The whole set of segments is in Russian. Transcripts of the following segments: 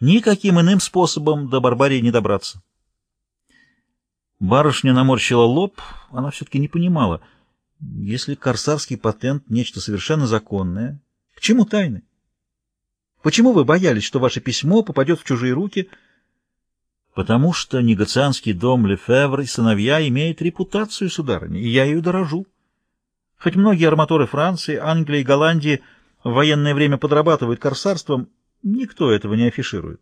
Никаким иным способом до Барбарии не добраться. Барышня наморщила лоб, она все-таки не понимала. Если корсарский патент — нечто совершенно законное, к чему тайны? Почему вы боялись, что ваше письмо попадет в чужие руки? Потому что негацианский дом Лефевр и сыновья имеет репутацию, сударыня, и я ее дорожу. Хоть многие арматоры Франции, Англии Голландии в военное время подрабатывают корсарством, никто этого не афиширует.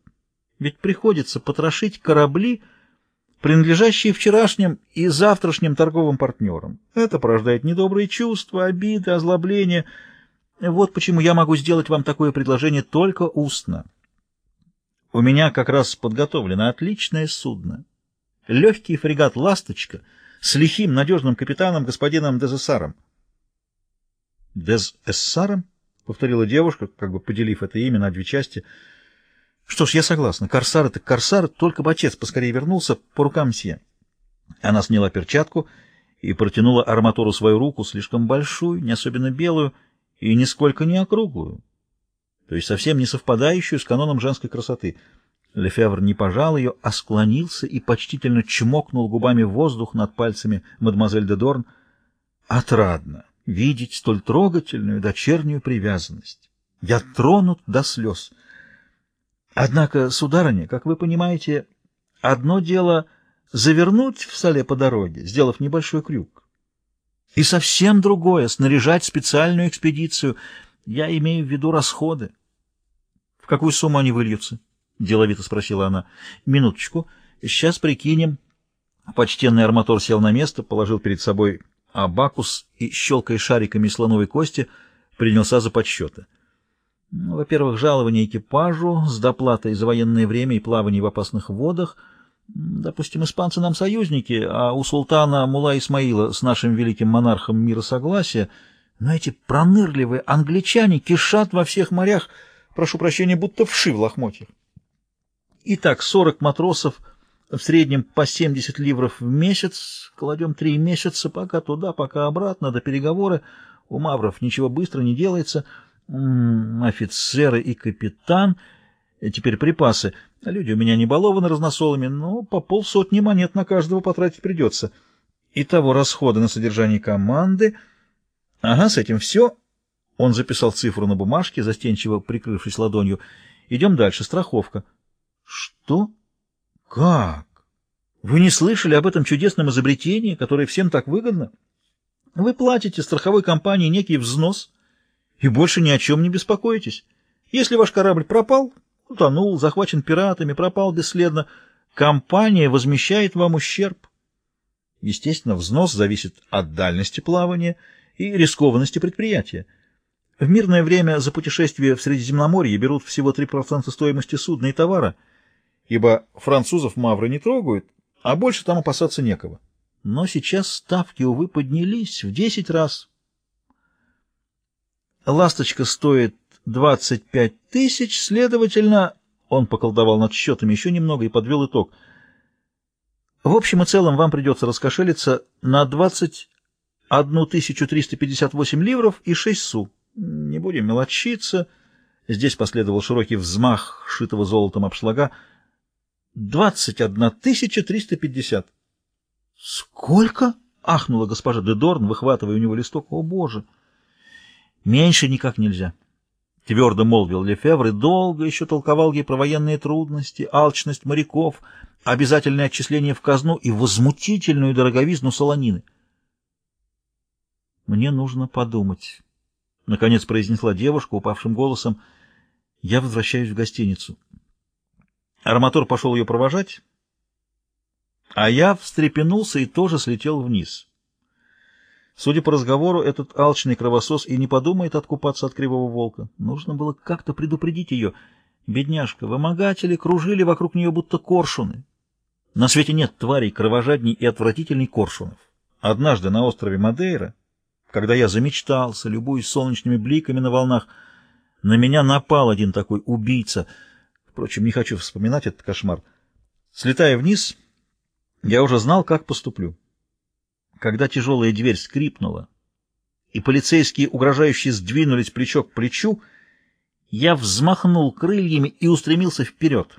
Ведь приходится потрошить корабли, принадлежащие вчерашним и завтрашним торговым партнерам. Это порождает недобрые чувства, обиды, озлобления. Вот почему я могу сделать вам такое предложение только устно. У меня как раз подготовлено отличное судно. Легкий фрегат «Ласточка» с лихим надежным капитаном господином Дезессаром. «Дезессаром?» — повторила девушка, как бы поделив это имя на две части — что ж, я согласна. Корсар — это корсар, только бы отец поскорее вернулся по рукам все. Она сняла перчатку и протянула арматуру свою руку, слишком большую, не особенно белую и нисколько не округлую, то есть совсем не совпадающую с каноном женской красоты. Лефевр не пожал ее, а склонился и почтительно чмокнул губами воздух над пальцами мадемуазель де Дорн. Отрадно видеть столь трогательную дочернюю привязанность. Я тронут до слез. Однако, сударыня, как вы понимаете, одно дело завернуть в соле по дороге, сделав небольшой крюк, и совсем другое — снаряжать специальную экспедицию. Я имею в виду расходы. — В какую сумму они выльются? — деловито спросила она. — Минуточку. Сейчас прикинем. Почтенный арматор сел на место, положил перед собой абакус и, щелкая шариками слоновой кости, принялся за подсчеты. Ну, во-первых, жалование экипажу с доплатой за военное время и плавание в опасных водах. Допустим, испанцы нам союзники, а у султана Мула Исмаила с нашим великим монархом мира согласия. Но эти пронырливые англичане кишат во всех морях, прошу прощения, будто вши в лохмотьях. Итак, 40 матросов, в среднем по 70 ливров в месяц, кладем три месяца, пока туда, пока обратно, до переговоры. У мавров ничего быстро не делается — офицеры и капитан. Теперь припасы. Люди у меня не балованы разносолами, но по полсотни монет на каждого потратить придется. Итого расходы на содержание команды. Ага, с этим все. Он записал цифру на бумажке, застенчиво прикрывшись ладонью. Идем дальше. Страховка. Что? Как? Вы не слышали об этом чудесном изобретении, которое всем так выгодно? Вы платите страховой компании некий взнос — и больше ни о чем не беспокойтесь. Если ваш корабль пропал, утонул, захвачен пиратами, пропал бесследно, компания возмещает вам ущерб. Естественно, взнос зависит от дальности плавания и рискованности предприятия. В мирное время за путешествие в Средиземноморье берут всего 3% стоимости судна и товара, ибо французов мавры не трогают, а больше там опасаться некого. Но сейчас ставки, увы, поднялись в 10 раз. Ласточка стоит 25 тысяч, следовательно, он поколдовал над счетами еще немного и подвел итог. В общем и целом вам придется раскошелиться на 21 358 ливров и 6 су. Не будем мелочиться. Здесь последовал широкий взмах шитого золотом обшлага. 21 350. Сколько? — ахнула госпожа Дедорн, выхватывая у него листок. О, боже! — Меньше никак нельзя. Твердо молвил Лефевр и долго еще толковал ей про военные трудности, алчность моряков, обязательное отчисление в казну и возмутительную дороговизну солонины. «Мне нужно подумать», — наконец произнесла девушка упавшим голосом. «Я возвращаюсь в гостиницу». Арматор пошел ее провожать, а я встрепенулся и тоже слетел вниз. Судя по разговору, этот алчный кровосос и не подумает откупаться от кривого волка. Нужно было как-то предупредить ее. Бедняжка, вымогатели кружили вокруг нее будто коршуны. На свете нет тварей кровожадней и отвратительней коршунов. Однажды на острове Мадейра, когда я замечтался, любуясь солнечными бликами на волнах, на меня напал один такой убийца. Впрочем, не хочу вспоминать этот кошмар. Слетая вниз, я уже знал, как поступлю. Когда тяжелая дверь скрипнула, и полицейские угрожающие сдвинулись плечо к плечу, Я взмахнул крыльями и устремился вперед.